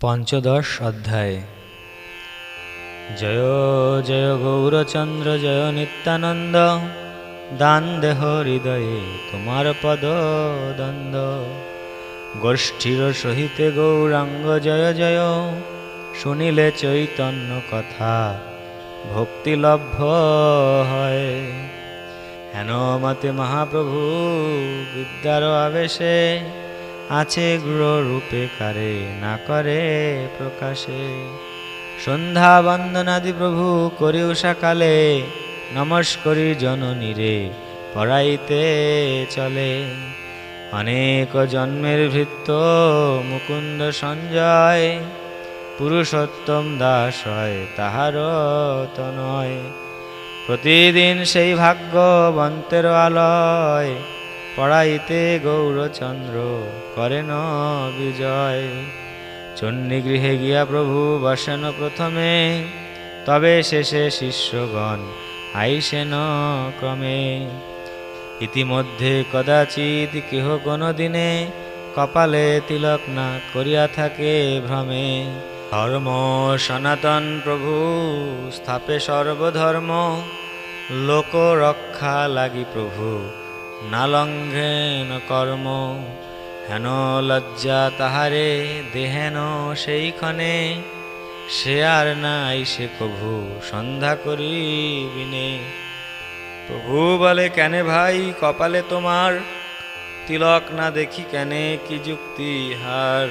পঞ্চদশ অধ্যায়। জয় জয় গৌরচন্দ্র, জয় নিত্যানন্দ। দান দেহ হৃদয়ে তোমার পদ দ্বন্দ্ব। গোষ্ঠীর সহিতে গৌরাঙ্গ জয় জয়। শুনিলে চৈতন্য কথা ভক্তিলভ্য হয়। হেন মতে মহাপ্রভু বিদ্যার আবেশে আছে রূপে কারে না করে প্রকাশে। সন্ধ্যা বন্দনাদি প্রভু করি উষাকালে নমস্করি জননীরে পড়াইতে চলে। অনেক জন্মের ভৃত্য, মুকুন্দ সঞ্জয়, পুরুষোত্তম দাস হয় তাহার নয়। প্রতিদিন সেই ভাগ্যবন্তের আলয় পড়াইতে গৌরচন্দ্র করেন বিজয়। চণ্ডীগৃহে গিয়া প্রভু বসেন প্রথমে, তবে শেষে শিষ্যগণ আইসেন ক্রমে। ইতিমধ্যে কদাচিৎ কেহ কোনো দিনে কপালে তিলক না করিয়া থাকে ভ্রমে। ধর্ম সনাতন প্রভু, স্থাপে সর্বধর্ম লোক রক্ষা লাগি প্রভু। না লঙ্ঘেন কর্ম, হেন লজ্জা তাহারে, দেহেন সেইক্ষণে সে আর নাই সে কভু সন্ধ্যা করি বিনে প্রভু বলে, কেনে ভাই, কপালে তোমার? তিলক না দেখি কেনে কি যুক্তি হার?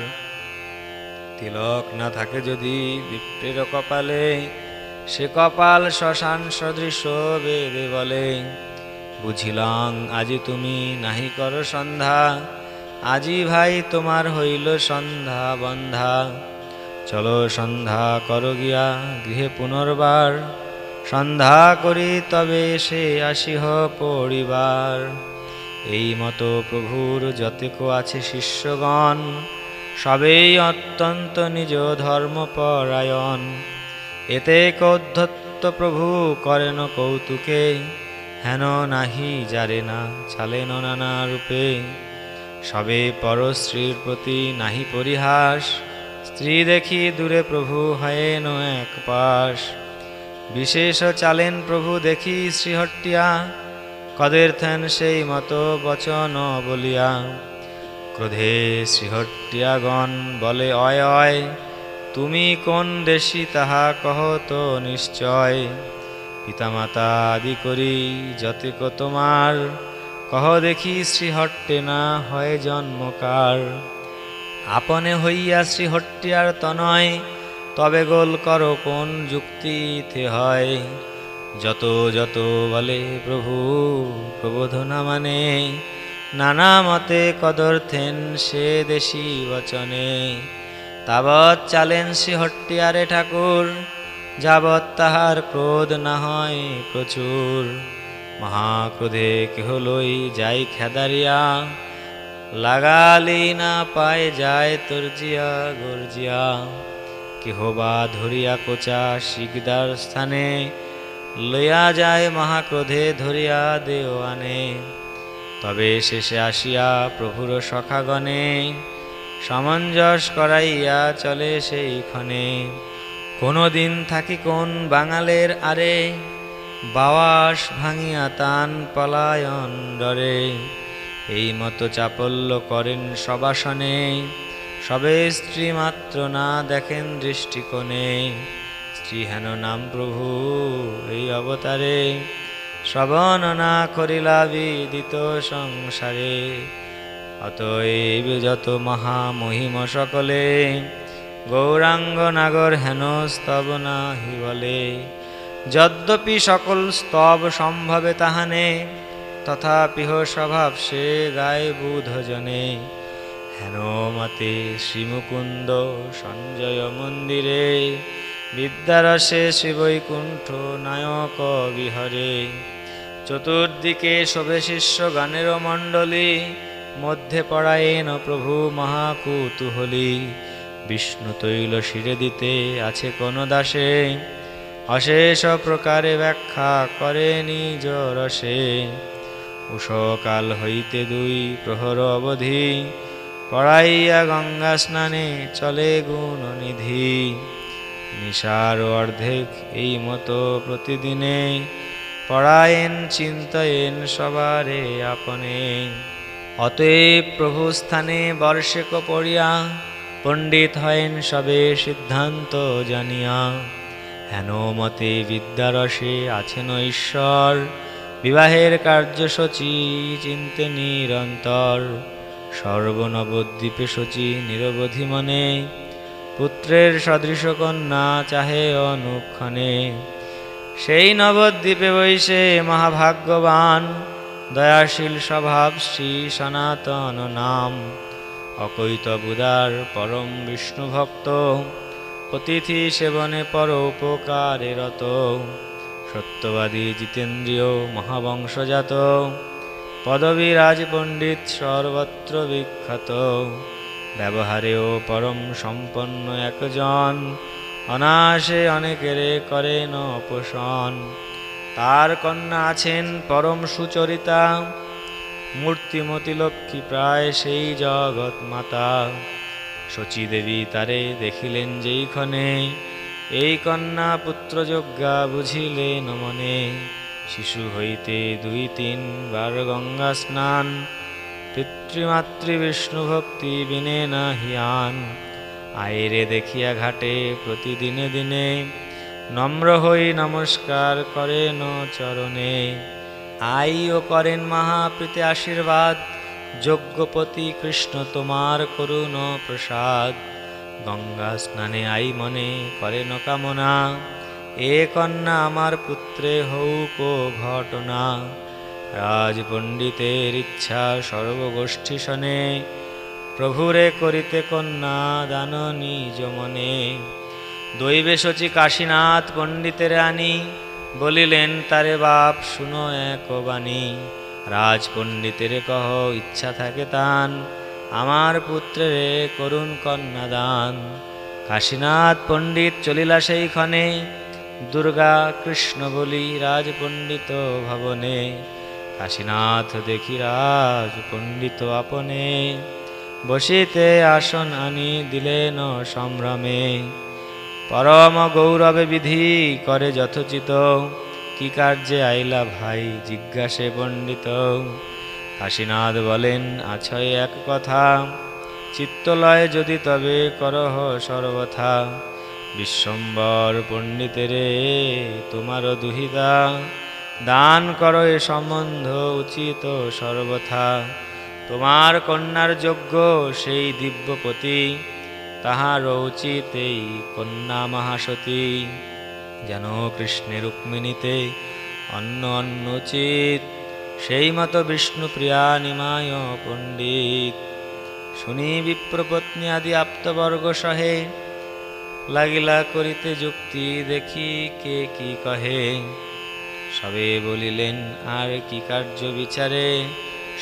তিলক না থাকে যদি বিপ্রের কপালে, সে কপাল শ্মশান সদৃশ বেদে বলে। বুঝিলাম, আজি তুমি নাহি কর সন্ধ্যা, আজি ভাই তোমার হইল সন্ধ্যা বন্ধা। চলো সন্ধ্যা কর গিয়া গৃহে পুনর্বার, সন্ধ্যা করি তবে সে আসিহ পরিবার। এই মতো প্রভুর যতেক আছে শিষ্যগণ, সবেই অত্যন্ত নিজ ধর্মপরায়ণ। এতে কৌদ্ধত্ত প্রভু করেন কৌতুকে হেন নাহি যারে না চালেন নানা রূপে। সবে পরশ্রীর প্রতি নাহি পরিহাস। স্ত্রী দেখি দূরে প্রভু হয়েন এক পাশ। বিশেষ চালেন প্রভু দেখি শ্রীহট্টিয়া। কদের থেন সেই মতো বচন বলিয়া। ক্রোধে শ্রীহট্টিয়াগণ বলে, অয় অয়, তুমি কোন দেশি তাহা কহ তো নিশ্চয়? পিতামাতা আদি করি যতেক তোমার। কহ দেখি শ্রীহট্টে না হয় জন্মকার। আপনে হইয়া শ্রীহট্টিয়ার তনয়, তবে গোল কর কোন যুক্তিতে হয়। যত যত বলে প্রভু, প্রবোধনা মানে নানা মতে কদর্থেন সে দেশি বচনে। তাবৎ চালেন শ্রীহট্টিয়ারে ঠাকুর যাবৎ তাহার ক্রোধ না হয় প্রচুর। মহাক্রোধে কেহ লই যাই খেদারিয়া। লাগালি না পায় যায় তর্জিয়া গর্জিয়া। কেহ বা ধরিয়া কোচা শিকদার স্থানে। লইয়া যায় মহাক্রোধে ধরিয়া দেওয়ানে। তবে শেষে আসিয়া প্রভুর সখাগণে। সামঞ্জস করাইয়া চলে সেইক্ষণে কোনো দিন থাকি কোন বাঙালের আরে বাওয়াস ভাঙিয়া তান পলায়ন ডরে। এই মতো চাপল্য করেন সবাসনে, সবে স্ত্রী মাত্র না দেখেন দৃষ্টিকোণে। স্ত্রী হেন নাম প্রভু এই অবতারে, শ্রবণ না করিলা বিদিত সংসারে। অতএব যত মহামহিম সকলে গৌরাঙ্গ নাগর হেন স্তব নাহি বলে। যদ্যপি সকল স্তব সম্ভবে তাহানে তথাপিহ স্বভাব সে গায় বুধজনে। হেন মতে শ্রীমুকুন্দ সঞ্জয় মন্দিরে, বিদ্যারসে শিবৈকুণ্ঠ নায়ক বিহরে। চতুর্দিকে শোভে শিষ্য গানের মণ্ডলী, মধ্যে পড়ায়েন প্রভু মহাকুতুহলী। বিষ্ণু তৈল শিরে দিতে আছে কোন দাসে। অশেষ প্রকারে ব্যাখ্যা করে নিজ রসে। উষকাল হইতে দুই প্রহর অবধি পড়াইয়া গঙ্গা স্নানে চলে গুণ নিধি নিশার অর্ধেক এই মতো প্রতিদিনে পড়ায়েন, চিন্তায়েন সবারে আপনে। অতএব প্রভু স্থানে বর্ষেক পড়িয়া পণ্ডিত হয়েন সবে সিদ্ধান্ত জানিয়া, হেন মতে বিদ্যারসে আছেন ঈশ্বর বিবাহের কার্যসূচি চিনতে নিরন্তর। সর্বনবদ্বীপে সূচি নিরবধি মনে, পুত্রের সদৃশ কন্যা চাহে অনুক্ষণে। সেই নবদ্বীপে বৈশে মহাভাগ্যবান, দয়াশীল স্বভাব শ্রী সনাতন নাম। অকৈত বুদার পরম বিষ্ণু ভক্ত, অতিথি সেবনে পর উপকারে রত সত্যবাদী জিতেন্দ্রীয় মহাবংশজাত পদবী রাজ পণ্ডিত সর্বত্র বিখ্যাত, ব্যবহারেও পরম সম্পন্ন একজন, অনায়াসে অনেকেরে করেন অপসন। তার কন্যা আছেন পরম সুচরিতা মূর্তিমতি লক্ষ্মী প্রায় সেই জগৎ মাতা। শচী দেবী তারে দেখিলেন যেইক্ষণে এই কন্যা পুত্রযজ্ঞা বুঝিলেন মনে। শিশু হইতে দুই তিন বার গঙ্গা স্নান, পিতৃমাতৃ বিষ্ণু ভক্তি বিনে না হিয়ান আইরে দেখিয়া ঘাটে প্রতিদিনে দিনে, নম্র হই নমস্কার করেন চরণে। আইও করেন মহাপ্রীতি আশীর্বাদ। যজ্ঞপতি কৃষ্ণ, তোমার করুণ প্রসাদ। গঙ্গা স্নানে আই মনে করেন কামনা এ কন্যা আমার পুত্রে হৌক ঘটনা। রাজ পণ্ডিতের ইচ্ছা সর্বগোষ্ঠী শনে। প্রভুরে করিতে কন্যা দান নিজ মনে। দৈবে সচি কাশীনাথ পণ্ডিতের আনি বলিলেন, তারে বাপ, শুনো এক বাণী। রাজ পণ্ডিতের কহ ইচ্ছা থাকে তান। আমার পুত্রেরে করুণ কন্যা দান। কাশীনাথ পণ্ডিত চলিলা সেইক্ষণে দুর্গা কৃষ্ণ বলি রাজ পণ্ডিত ভবনে। কাশীনাথ দেখি রাজ পণ্ডিত আপনে। বসিতে আসন আনি দিলেন সম্ভ্রমে। পরম গৌরবে বিধি করে যথোচিত। কি কার্যে আইলা ভাই, জিজ্ঞাসে পণ্ডিত। কাশীনাথ বলেন, আছয় এক কথা, চিত্তলয় যদি তবে করহ সর্বথা। বিশ্বম্বর পণ্ডিতেরে তোমার দুহিতা দান কর এ সম্বন্ধ উচিত সর্বথা। তোমার কন্যার যোগ্য সেই দিব্যপতি। তাহার উচিত এই কন্যা মহাসতী। যেন কৃষ্ণের রুক্মিণীতে অন্য অন্য উচিত সেই মতো বিষ্ণুপ্রিয়া নিমায় পণ্ডিত। শুনি বিপ্রপত্নী আদি আপ্তবর্গ সহে, লাগিলা করিতে যুক্তি দেখি কে কি কহে। সবে বলিলেন, আর কি কার্য বিচারে?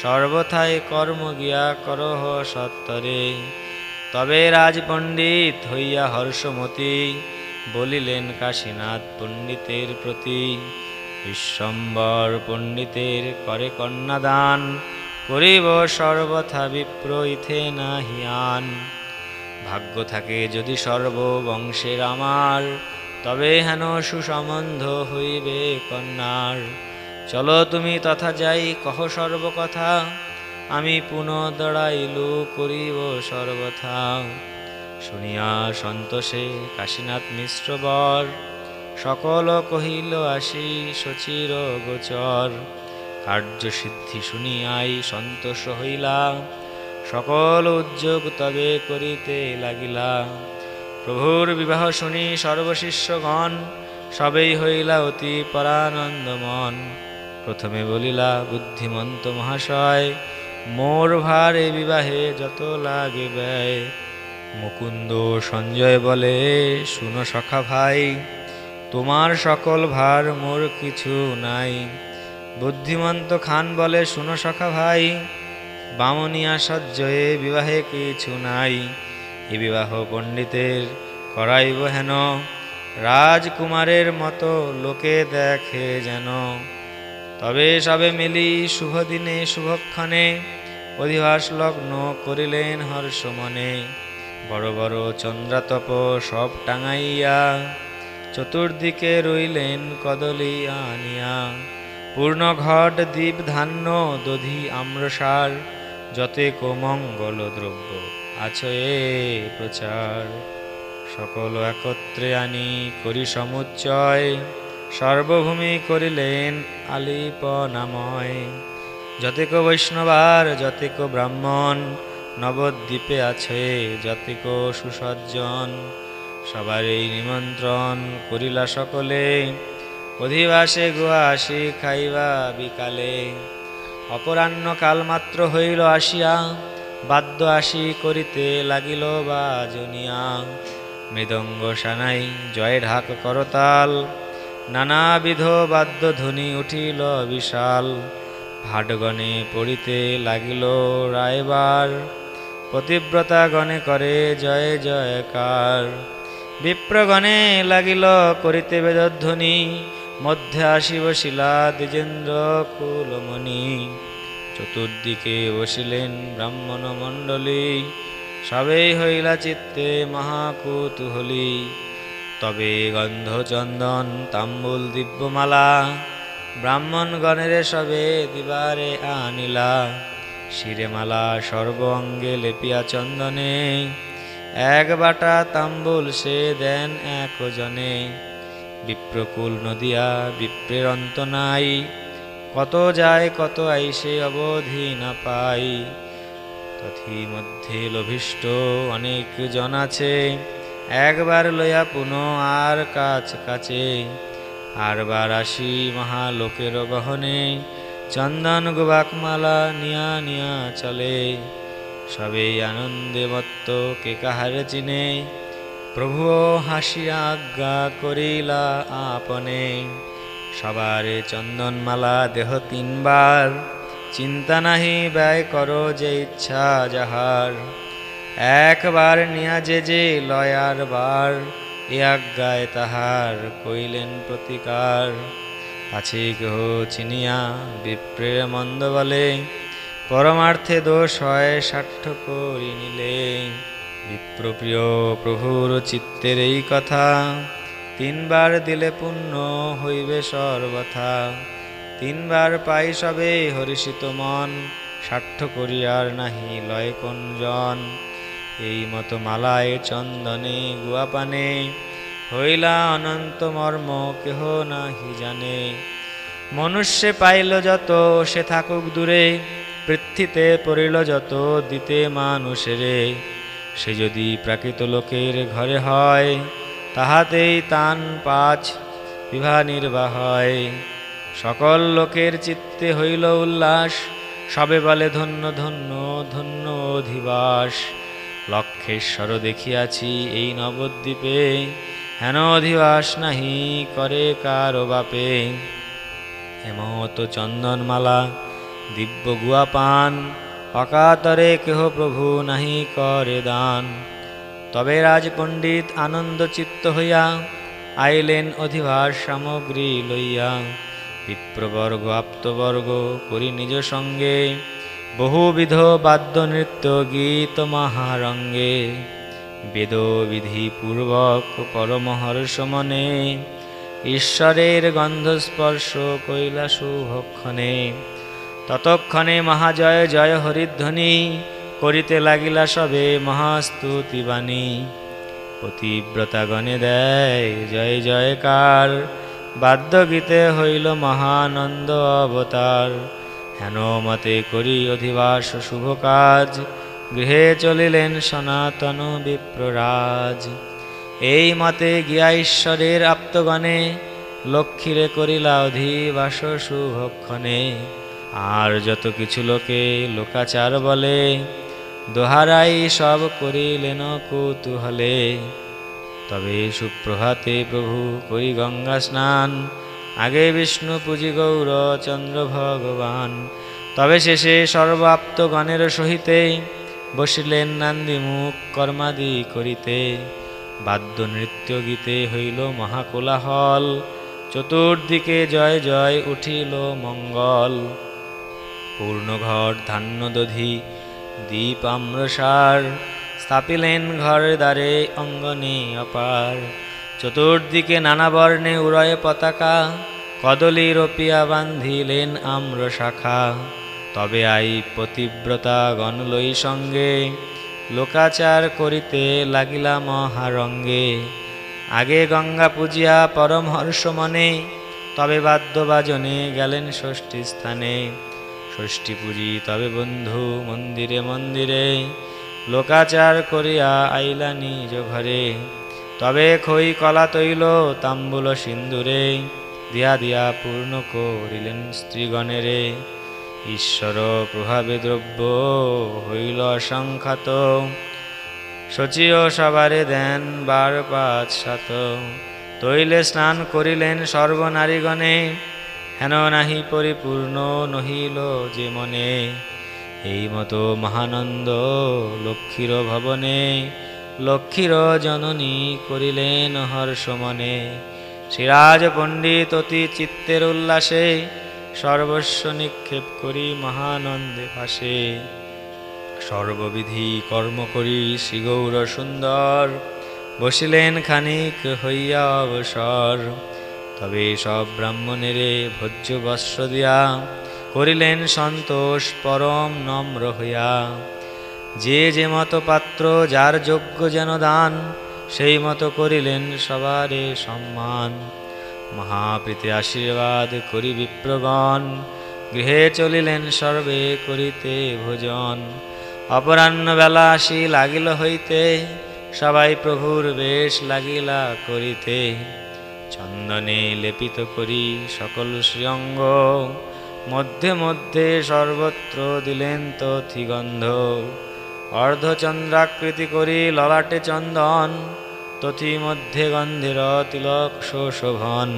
সর্বথায় কর্ম গিয়া করহ সত্তরে। তবে রাজ পণ্ডিত হইয়া হর্ষমতি বলিলেন, কাশীনাথ পণ্ডিতের প্রতি, বিশ্বম্বর পণ্ডিতের করে কন্যাদান করিব, সর্বথা বিপ্র ইথে না হিয়ান ভাগ্য থাকে যদি সর্ববংশের আমার, তবে হেন সুসম্বন্ধ হইবে কন্যার। চলো তুমি তথা যাই, কহ সর্বকথা। আমি পুনঃ দড়াইলু করিব সর্বথা। শুনিয়া সন্তোষে কাশীনাথ মিশ্র বর সকল কহিল, আসি শচির গোচর। কার্যসিদ্ধি শুনিয়াই সন্তোষ হইলা, সকল উদ্যোগ তবে করিতে লাগিলা। প্রভুর বিবাহ শুনি সর্বশিষ্যগণ, সবেই হইলা অতি পরানন্দমন। প্রথমে বলিলা, বুদ্ধিমন্ত মহাশয় মোর ভার বিবাহে যত লাগে ব্যয় মুকুন্দ সঞ্জয় বলে, শুনো সখা ভাই, তোমার সকল ভার মোর কিছু নাই। বুদ্ধিমন্ত খান বলে, শুনো সখা ভাই বামনিয়া সজ্জয়ে বিবাহে কিছু নাই। এ বিবাহ পণ্ডিতের করাইব হেন, রাজকুমারের মতো লোকে দেখে যেন। তবে সবে মিলি শুভ দিনে শুভক্ষণে অধিবাস লগ্ন করিলেন হর্ষ মনে বড় বড় চন্দ্রাতপ সব টাঙাইয়া চতুর্দিকে রইলেন কদলি আনিয়া। পূর্ণ ঘট দ্বীপ ধান্য দধি আম্রসার, যতে কোমঙ্গল দ্রব্য আছয়ে প্রচার। সকল একত্রে আনি করি সমুচ্চয়। সর্বভূমি করিলেন আলিপ আলিপনাময়। যতেক বৈষ্ণবার, যতেক ব্রাহ্মণ, নবদ্বীপে আছে যতেক সুসজ্জন। সবারই নিমন্ত্রণ করিলা সকলে, অধিবাসে গোয়া আসি খাইবা বিকালে। অপরাহ্ন কালমাত্র হইল আসিয়া, বাদ্য আসি করিতে লাগিল বাজনিয়া। মৃদঙ্গ সানাই, জয় ঢাক করতাল নানাবিধ বাদ্য ধ্বনি উঠিল বিশাল। ভাটগণে পড়িতে লাগিল রায়বার। পতিব্রতা গণে করে জয় জয়কার। বিপ্রগণে লাগিল করিতে বেদধ্বনি। মধ্যে আসি বসিলা দ্বিজেন্দ্র কুলমণি। চতুর্দিকে বসিলেন ব্রাহ্মণ মণ্ডলী সবেই হইলা চিত্তে মহাকুতুহলী। তবে গন্ধ চন্দন তাম্বুল দিব্যমালা ব্রাহ্মণ গণের সবে দিবারে আনিলা। শিরেমালা সর্ব অঙ্গে লেপিয়া চন্দনে, এক বাটা তাম্বুল সে দেন একজনে। বিপ্রকুল নদিয়া, বিপ্রের অন্ত নাই, কত যায় কত আইসে অবধি না পাই। তথি মধ্যে লভিষ্ট অনেক জন আছে একবার লইয়া পুনঃ আর কাছ কাছে, আরবার আসি মহালোকের গহনে চন্দন গোবাকমালা নিয়া নিয়া চলে, সবে আনন্দে মত্ত কে কাহার চিনে। প্রভু হাসিয়া আজ্ঞা করিলা আপনে। সবারে চন্দনমালা দেহ তিনবার, চিন্তা নাহি ব্যয় করো যে ইচ্ছা যাহার। একবার নিয়া যে যে লয়ার বার, এ আজ্ঞায় তাহার কইলেন প্রতিকার। আছে কেহ চিনিয়া বিপ্রের মন্দ বলে, পরমার্থে দোষ হয় সাঠ্য করি নিলে। বিপ্রপ্রিয় প্রভুর চিত্তের এই কথা, তিনবার দিলে পুণ্য হইবে সর্বথা। তিনবার পাই সবে হরিষিত মন, সাঠ্য করিয়ার নাহি লয় কোন জন। এই মতো মালায় চন্দনে গুয়াপানে হইলা অনন্ত মর্ম কেহ নাহি জানে। মনুষ্যে পাইল যত, সে থাকুক দূরে পৃথ্বীতে পড়িল যত, দিতে মানুষেরে। সে যদি প্রাকৃত লোকের ঘরে হয়, তাহাতেই তান পাঁচ বিভা নির্বাহ হয়। সকল লোকের চিত্তে হইল উল্লাস, সবে বলে ধন্য ধন্য ধন্য অধিবাস। লক্ষেশ্বর দেখিয়াছি এই নবদ্বীপে। হেন অধিবাস নাহি করে কারও বাপে। হেমত চন্দনমালা, দিব্য গুয়া পান অকাতরে কেহ প্রভু নাহি করে দান। তবে রাজপণ্ডিত আনন্দ চিত্ত হইয়া আইলেন অধিবাস সামগ্রী লইয়া। বিপ্রবর্গ, আপ্তবর্গ করি নিজ সঙ্গে। বহুবিধ বাদ্য নৃত্য গীত মহারঙ্গে বেদ বিধি পূর্বক পরমহর্ষ মনে, ঈশ্বরের গন্ধস্পর্শ কৈলা শুভক্ষণে ততক্ষণে মহাজয় জয় হরিধ্বনি, করিতে লাগিলা সবে মহাস্তুতি বাণী পতিব্রতা গণে দেয়, জয় জয়কার বাদ্য গীতে হইল মহানন্দ অবতার। হেন মতে করি অধিবাস শুভ কাজ? গৃহে চলিলেন সনাতন বিপ্ররাজ। এই মতে গিয়া ঈশ্বরের আপ্তগণে লক্ষ্মীরে করিলা অধিবাস শুভক্ষণে আর যত কিছু লোকে লোকাচার বলে, দোহারাই সব করিলেন কৌতূহলে। তবে সুপ্রভাতে প্রভু করি গঙ্গা স্নান? আগে বিষ্ণু পুজি গৌর, চন্দ্র ভগবান। তবে শেষে সর্বাপ্ত গণের সহিতে বসিলেন নান্দিমুখ কর্মাদি করিতে। বাদ্য নৃত্য গীতে হইল মহাকোলাহল। চতুর্দিকে জয় জয় উঠিল মঙ্গল। পূর্ণঘট ধান্য দধি দীপ আম্রসার স্থাপিলেন ঘরে দ্বারে অঙ্গনে অপার। চতুর্দিকে নানা বর্ণে উড়য়ে পতাকা, কদলী রপিয়া বান্ধিলেন আম্র শাখা তবে আই পতিব্রতা গণলই সঙ্গে, লোকাচার করিতে লাগিলা মহারঙ্গে। আগে গঙ্গা পূজিয়া পরম হর্ষ মনে, তবে বাদ্যবাজনে গেলেন ষষ্ঠী স্থানে। ষষ্ঠী পুজি তবে বন্ধু মন্দিরে মন্দিরে, লোকাচার করিয়া আইলা নিজ ঘরে। তবে খই কলা তৈল, তাম্বুল সিন্দুরে দিয়া দিয়া পূর্ণ করিলেন স্ত্রীগণেরে। ঈশ্বর প্রভাবে দ্রব্য হইল অসংখ্যাত সচিও সবারে দেন বার পাঁচ সাত তৈলে স্নান করিলেন সর্বনারীগণে, হেন নাহি পরিপূর্ণ নহিল যে মনে। এই মতো মহানন্দ লক্ষ্মীর ভবনে লক্ষ্মীর জননী করিলেন হর্ষমনে। সিরাজ পণ্ডিত অতি চিত্তের উল্লাসে সর্বস্ব নিক্ষেপ করি মহানন্দে পাশে। সর্ববিধি কর্ম করি শ্রীগৌর সুন্দর, বসিলেন খানিক হইয়া অবসর। তবে সব ব্রাহ্মণেরে ভোজ্য বস্ত্র দিয়া করিলেন সন্তোষ পরম নম্র হইয়া। যে যে মতো পাত্র যার যোগ্য যেন দান, সেই মতো করিলেন সবারে সম্মান। মহাপ্রীতি আশীর্বাদ করি বিপ্রগণ গৃহে চলিলেন সর্বে করিতে ভোজন। অপরাহ্ন বেলা আসি লাগিল হইতে, সবাই প্রভুর বেশ লাগিলা করিতে। চন্দনে লেপিত করি সকল শ্রীঅঙ্গ, মধ্যে মধ্যে সর্বত্র দিলেন তো থিগন্ধ অর্ধচন্দ্রাকৃতি করি ললাটে চন্দন, তথি মধ্যে গন্ধের তিলক শোভন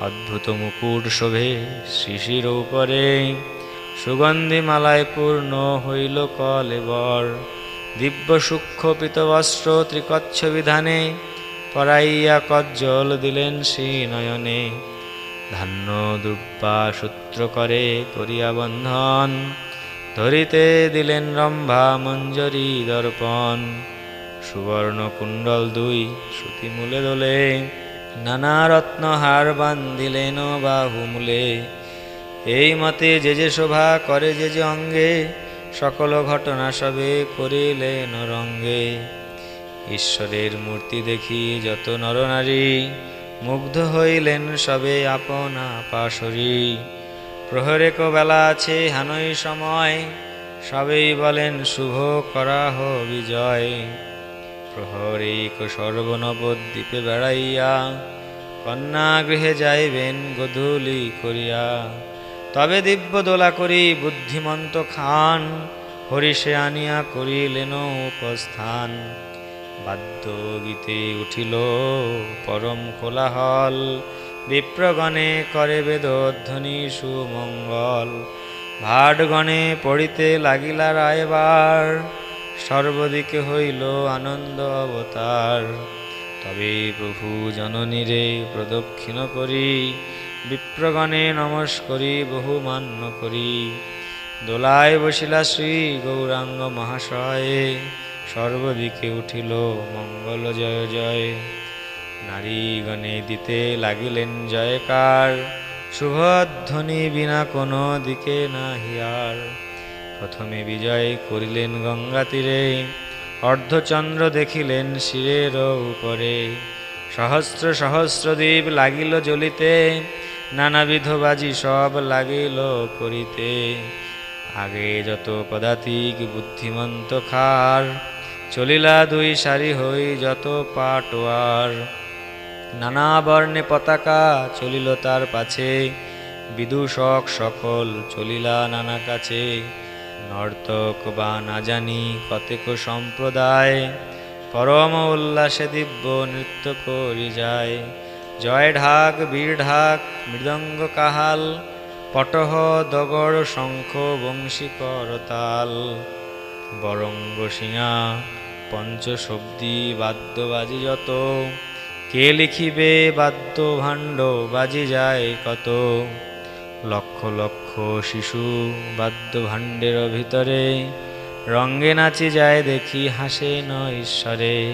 অদ্ভুত মুকুট শোভে শিশির উপরে, সুগন্ধি মালায় পূর্ণ হইল কলেবর দিব্য সূক্ষ্ম পিতবস্ত্র ত্রিকচ্ছ বিধানে, পরাইয়া কজ্জল দিলেন শ্রীনয়নে ধান্য দুর্বা সূত্র করে করিয়া বন্ধন ধরিতে দিলেন রম্ভা মঞ্জরি দর্পণ। সুবর্ণ কুণ্ডল দুই শ্রুতি মূলে দোলে, নানা রত্নহার বান্ধিলেন বাহুমূলে। এই মতে যে যে শোভা করে যে যে অঙ্গে, সকল ঘটনা সবে করিলেন রঙ্গে। ঈশ্বরের মূর্তি দেখি যত নরনারী মুগ্ধ হইলেন সবে আপনা পাশরী। প্রহরেক বেলা আছে, হানই সময়। সবেই বলেন, শুভ করা করাহ বিজয়। প্রহরিক সর্বনবদ্বীপে বেড়াইয়া, কন্যা গৃহে যাইবেন গধূলি করিয়া। তবে দিব্য দোলা করি, বুদ্ধিমন্ত খান হরিষে আনিয়া করিলেন উপস্থান। বাদ্য গীতে উঠিল পরম কোলাহল বিপ্রগণে করে বেদধ্বনি সুমঙ্গল, ভাটগণে পড়িতে লাগিলা রায়বার, সর্বদিকে হইল আনন্দ অবতার। তবে প্রভু জননীরে প্রদক্ষিণ করি, বিপ্রগণে নমস্করি বহু মান্য করি। দোলায় বসিলা শ্রী গৌরাঙ্গ মহাশয়ে, সর্বদিকে উঠিল মঙ্গল জয় জয়। নারীগণে দিতে লাগিলেন জয়কার শুভধ্বনি বিনা কোনো দিকে না হিয়ার প্রথমে বিজয় করিলেন গঙ্গা তীরে, অর্ধচন্দ্র দেখিলেন শিরের উপরে। সহস্র সহস্র দ্বীপ লাগিল জ্বলিতে, নানাবিধ বাজি সব লাগিল করিতে। আগে যত পদাতিক বুদ্ধিমন্ত খার, চলিলা দুই সারি হই যত পাটোয়ার। নানা বর্ণে পতাকা চলিল তার পাছে। বিদূষক সকল চলিলা নানা কাছে। নর্তক বা না জানি কতেক সম্প্রদায়। পরম উল্লাসে দিব্য নৃত্য করি যায়। জয় ঢাক, বীর ঢাক, মৃদঙ্গ কাহাল। পটহ, দগড়, শঙ্খ, বংশী করতাল বরঙ্গ সিঙা পঞ্চশব্দী, বাদ্যবাজি যত। কে লিখিবে বাদ্য ভাণ্ড, বাজি যায় কত? লক্ষ লক্ষ শিশু বাদ্য ভাণ্ডের ভিতরে রঙ্গে নাচি যায় দেখি, হাসে ন ঈশ্বরে।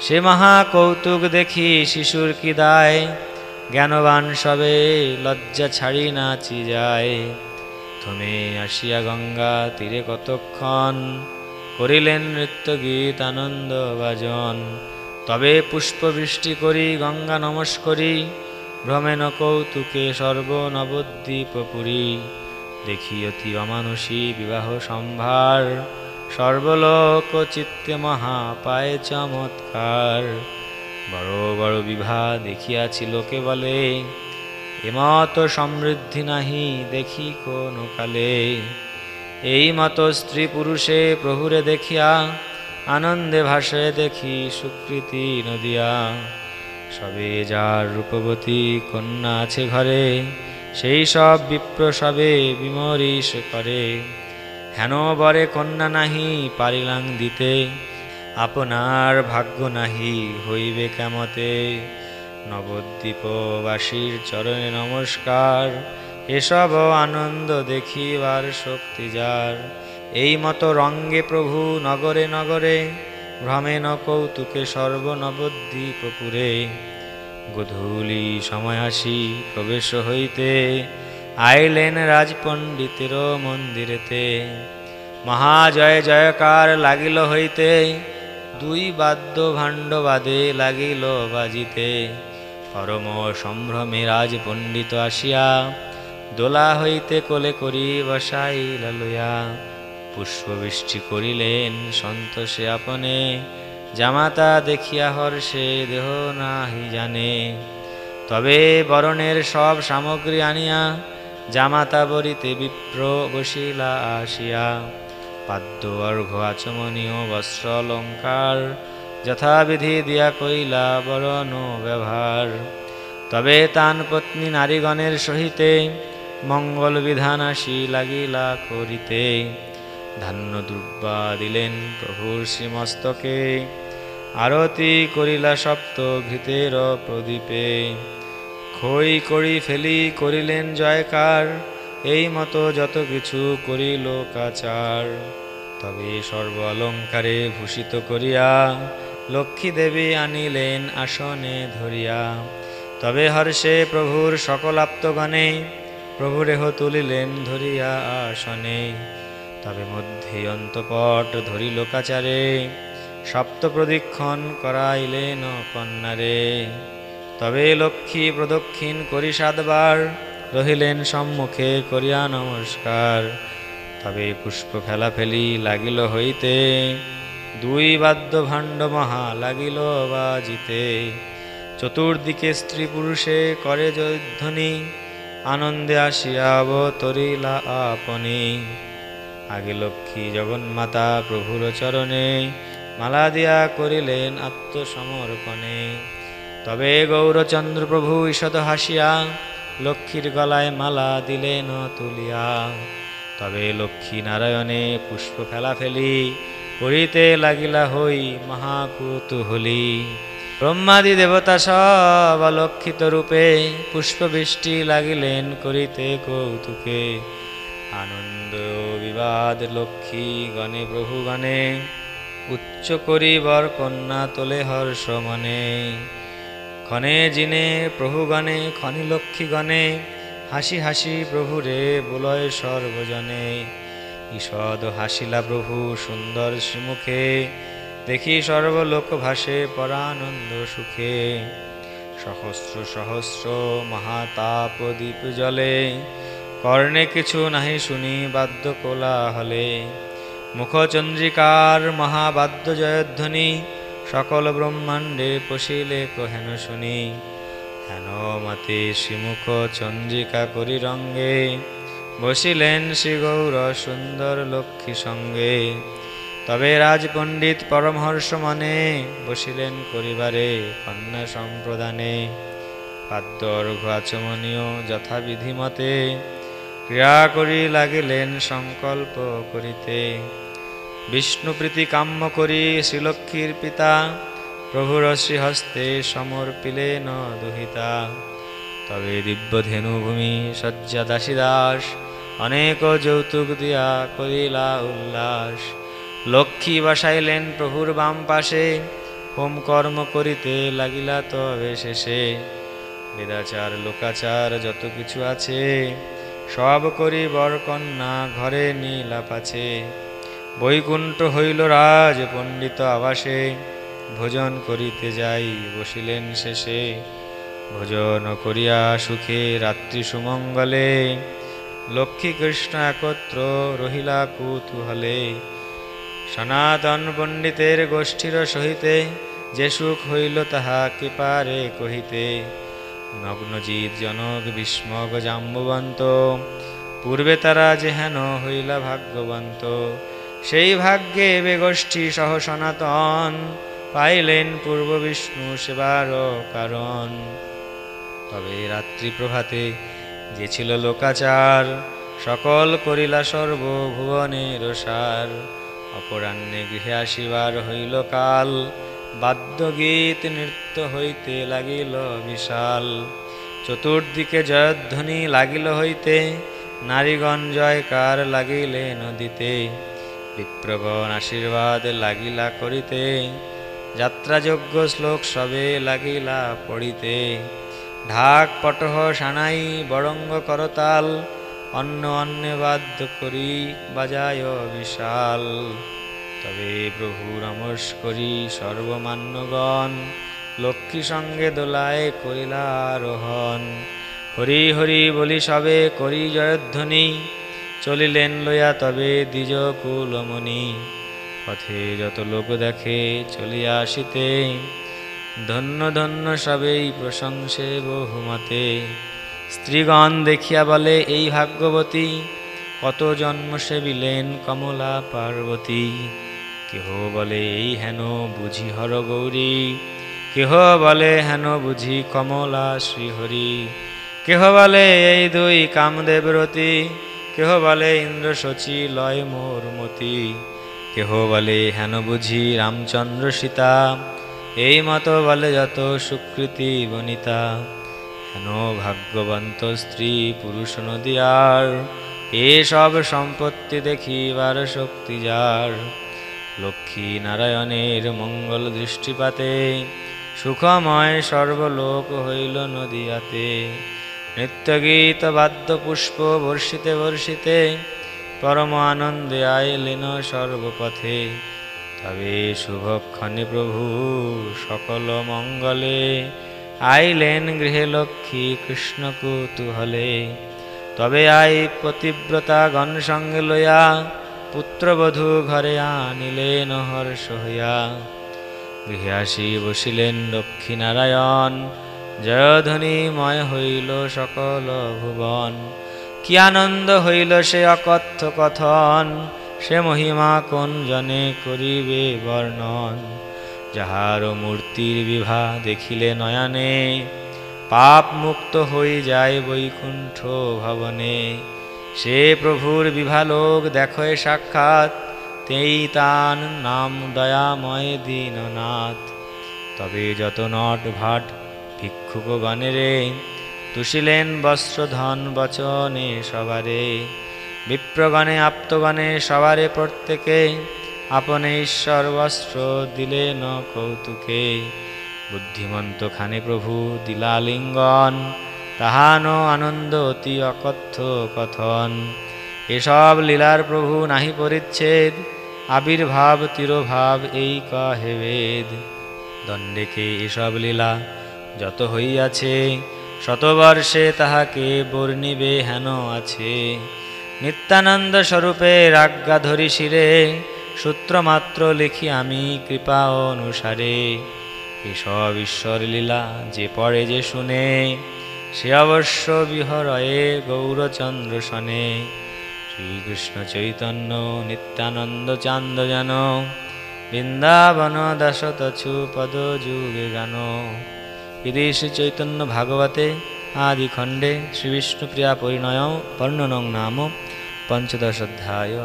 সে মহা কৌতুক দেখি, শিশুর কি দায়? জ্ঞানবান সবে লজ্জা ছাড়ি নাচি যায়। থমে আসিয়া গঙ্গা তীরে কতক্ষণ? করিলেন নৃত্য গীত আনন্দ বাজন তবে পুষ্পবৃষ্টি করি, গঙ্গা নমস্করি ভ্রমেণ কৌতুকে সর্ব পুরী দেখি অতি অমানুষী বিবাহ সম্ভার সর্বলোক চিত্তে মহা পায় চমৎকার। বড় বড় বিবাহ দেখিয়াছি লোকে বলে, এমত সমৃদ্ধি নাহি দেখি কোন কালে। এই মত স্ত্রী পুরুষে প্রভুরে দেখিয়া আনন্দে ভাসে দেখি সুকৃতি নদিয়া। সবে যার রূপবতী কন্যা আছে ঘরে, সেই সব বিপ্র সবে বিমরিশ করে। হেন বরে কন্যা নাহি পারিলাং দিতে, আপনার ভাগ্য নাহি হইবে কেমতে। নবদ্বীপবাসীর চরণে নমস্কার, এসব আনন্দ দেখিবার শক্তি যার। এই মতো রঙ্গে প্রভু নগরে নগরে, ভ্রমেণ কৌতুকে সর্বনবদ্বীপপুরে গধূলি সময় আসি প্রবেশ হইতে, আইলেন রাজপণ্ডিতের মন্দিরেতে। মহাজয় জয়কার লাগিল হইতে, দুই বাদ্য ভাণ্ড বাদে লাগিল বাজিতে। পরম সম্ভ্রমে রাজপণ্ডিত আসিয়া, দোলা হইতে কোলে করি বসাইল লইয়া পুষ্পবৃষ্টি করিলেন, সন্তোষে আপনে। জামাতা দেখিয়া হর্ষে দেহ নাহি জানে। তবে বরণের সব সামগ্রী আনিয়া জামাতা বরিতে বিপ্র বসিলা আসিয়া। পাদ্য অর্ঘ আচমনীয়, বস্ত্র, অলঙ্কার যথাবিধি দিয়া কইলা বরণ ব্যবহার। তবে তান পত্নী নারীগণের সহিতে মঙ্গল বিধান আসি লাগিলা করিতে। ধান্য দুর্বা দিলেন প্রভুর শ্রীমস্তকে। আরতি করিলা সপ্ত ঘৃতের প্রদীপে। খই করি ফেলি করিলেন জয়কার, এই মতো যত কিছু করিল কাচার। তবে সর্ব অলঙ্কারে ভূষিত করিয়া লক্ষ্মী দেবী আনিলেন আসনে ধরিয়া। তবে হর্ষে প্রভুর সকল আপ্তগণে প্রভুরেহ তুলিলেন ধরিয়া আসনে। তবে মধ্যে অন্তপট ধরিল কাচারে সপ্ত প্রদক্ষণ করাইলেন কন্যারে। তবে লক্ষ্মী প্রদক্ষিণ করি সাতবার, রহিলেন সম্মুখে করিয়া নমস্কার। তবে পুষ্প ফেলা ফেলি লাগিল হইতে, দুই বাদ্য ভাণ্ড মহা লাগিল বাজিতে। চতুর্দিকে স্ত্রী পুরুষে করে জয়ধ্বনি আনন্দে আসিয়া অবতরিলা আপনি। আগে লক্ষ্মী জগন্মাতা প্রভুর চরণে মালা দিয়া করিলেন আত্মসমর্পণে। তবে গৌরচন্দ্র প্রভু ঈষদ হাসিয়া লক্ষ্মীর গলায় মালা দিলেন তুলিয়া। তবে লক্ষ্মী নারায়ণে পুষ্প ফেলা ফেলি, করিতে লাগিলা হই মহাকুতুহলি। ব্রহ্মাদি দেবতা সব অলক্ষিত রূপে পুষ্পবৃষ্টি লাগিলেন করিতে কৌতুকে। আনন্দ বিবাদ লক্ষ্মী গণে প্রভু গণে, উচ্চ করি বর কন্যা তোলে হর্ষ মনে। ক্ষণে জিনে প্রভুগণে খনি লক্ষ্মী গণে, হাসি হাসি প্রভুরে বলয় সর্বজনে। ঈষদ হাসিলা প্রভু সুন্দর শ্রীমুখে, দেখি সর্বলোক ভাসে পরানন্দ সুখে। সহস্র সহস্র মহাতাপ দ্বীপ জলে কর্ণে কিছু নাহি শুনি বাদ্য কোলা হলে মুখচন্দ্রিকার মহাবাদ্য জয়ধ্বনি, সকল ব্রহ্মাণ্ডে পশিলে কহেন শুনি। হেন মতে শ্রীমুখ চন্দ্রিকা করি রঙ্গে বসিলেন শ্রী গৌর সুন্দর লক্ষ্মী সঙ্গে। তবে রাজপণ্ডিত পরমহর্ষ মনে বসিলেন করিবারে কন্যা সম্প্রদানে। পাদ্য অর্ঘ আচমনীয় যথাবিধি মতে ক্রিয়া করি লাগিলেন সংকল্প করিতে। বিষ্ণুপ্রীতি কাম্য করি শ্রীলক্ষ্মীর পিতা, প্রভুর শ্রীহস্তে সমর্পিলেন দুহিতা। তবে দিব্য দিব্যধেনুভূমি শয্যা দাসী দাস অনেক যৌতুক দিয়া করিলা উল্লাস। লক্ষ্মী বসাইলেন প্রভুর বাম পাশে, হোম কর্ম করিতে লাগিলা তবে শেষে। বেদাচার, লোকাচার যত কিছু আছে সব করি বর কন্যা ঘরে নীলাপ আছে বৈকুণ্ঠ হইল রাজ, পণ্ডিত আবাসে। ভোজন করিতে যাই, বসিলেন শেষে। ভোজন করিয়া সুখে রাত্রি সুমঙ্গলে। লক্ষ্মী কৃষ্ণ একত্র রহিলা কুতুহলে। সনাতন পণ্ডিতের গোষ্ঠীর সহিতে যে সুখ হইল তাহা কৃপারে কহিতে। নগ্নজিৎ জনক বিস্মগ জাম্বুবন্ত। পূর্বে তারা যেহেন হইলা ভাগ্যবন্ত, সেই ভাগ্যে এবে গোষ্ঠী সহ সনাতন, পাইলেন পূর্ব বিষ্ণু সেবার কারণ। তবে রাত্রি প্রভাতে যে ছিল লোকাচার, সকল করিলা সর্বভুবনের সার। অপরাহ্নে গৃহে আসিবার হইল কাল, বাদ্যগীত নৃত্য হইতে লাগিল বিশাল। চতুর্দিকে জয়ধ্বনি লাগিল হইতে, নারীগণ জয়কার লাগিলে নদীতে। বিপ্রগণ আশীর্বাদ লাগিলা করিতে, যাত্রাযোগ্য শ্লোক সবে লাগিলা পড়িতে। ঢাক, পটহ, সানাই, বরঙ্গ, করতাল, অন্য অন্য বাদ্য করি বাজায় বিশাল। তবে প্রভু নমস্করি সর্বমান্যগণ লক্ষ্মী সঙ্গে দোলায় করিলা আরোহণ হরি হরি বলি সবে করি জয়ধ্বনি, চলিলেন লইয়া তবে দ্বিজ কুলমণি। পথে যত লোক দেখে চলিয়া আসিতে, ধন্য ধন্য সবেই প্রশংসে বহুমতে। স্ত্রীগণ দেখিয়া বলে, এই ভাগ্যবতী, কত জন্ম সেবিলেন কমলা পার্বতী। কেহ বলে, এই হেন বুঝি হর গৌরী কেহ বলে হেন বুঝি কমলা শ্রীহরি? কেহ বলে এই দুই কামদেবরতী কেহ বলে ইন্দ্র শচী লয় মোর মতি? কেহ বলে হেন বুঝি রামচন্দ্র সীতা? এই মতো বলে যত সুকৃতি বনিতা। হেন ভাগ্যবন্ত স্ত্রী পুরুষ নদিয়ার এসব সম্পত্তি দেখিবার শক্তি যার? লক্ষ্মী নারায়ণের মঙ্গল দৃষ্টিপাতে সুখময় সর্বলোক হইল নদিয়াতে। নৃত্যগীত বাদ্য পুষ্প বর্ষিতে বর্ষিতে পরম আনন্দে আইলেন সর্বপথে। তবে শুভক্ষণে প্রভু সকল মঙ্গলে আইলেন গৃহে লক্ষ্মী কৃষ্ণ কুতুহলে। তবে আই পতিব্রতা গণ সঙ্গে লইয়া পুত্রবধূ ঘরে আনিলেন হর্ষ হইয়া। গৃহে আসি বসিলেন লক্ষ্মীনারায়ণ জয়ধ্বনিময় হইল সকল ভুবন। কি আনন্দ হইল সে অকথ্য কথন। সে মহিমা কোন জনে করিবে বর্ণন। যাহার মূর্তির বিভা দেখিলে নয়নে, পাপ মুক্ত হই যায় বৈকুণ্ঠ ভবনে। সে প্রভুর বিভালোক দেখয় সাক্ষাৎ তেই তান নাম দয়াময় দীননাথ। তবে যত নট ভাট ভিক্ষুকগণেরে তুষিলেন বস্ত্র ধন বচনে সবারে। বিপ্রগণে আপ্তগণে সবারে প্রত্যেকে, আপনে ঈশ্বর বস্ত্র দিলেন কৌতুকে। বুদ্ধিমন্ত খানে প্রভু দিলালিঙ্গন, তাহান আনন্দ অতি অকথ্য কথন। এসব লীলার প্রভু নাহি পরিচ্ছেদ, আবির্ভাব তিরোভাব এই কহে বেদ। দণ্ডেকে এসব লীলা যত হইয়াছে, শতবর্ষে তাহাকে বর্ণিবে হেন আছে। নিত্যানন্দ স্বরূপে রাজ্ঞা ধরি শিরে, সূত্রমাত্র লিখি আমি কৃপা অনুসারে। এসব ঈশ্বর লীলা যে পড়ে যে শুনে, সে অবশ্য বিহরয়ে গৌরচন্দ্র শনে। শ্রীকৃষ্ণ চৈতন্য নিত্যানন্দ চান্দ যেন বৃন্দাবন দশতছু পদ যুগে গান ইতি শ্রী চৈতন্য ভাগবতে আদিখণ্ডে শ্রীবিষ্ণুপ্রিয়া পরিণয় বর্ণনং নাম পঞ্চদশোধ্যায়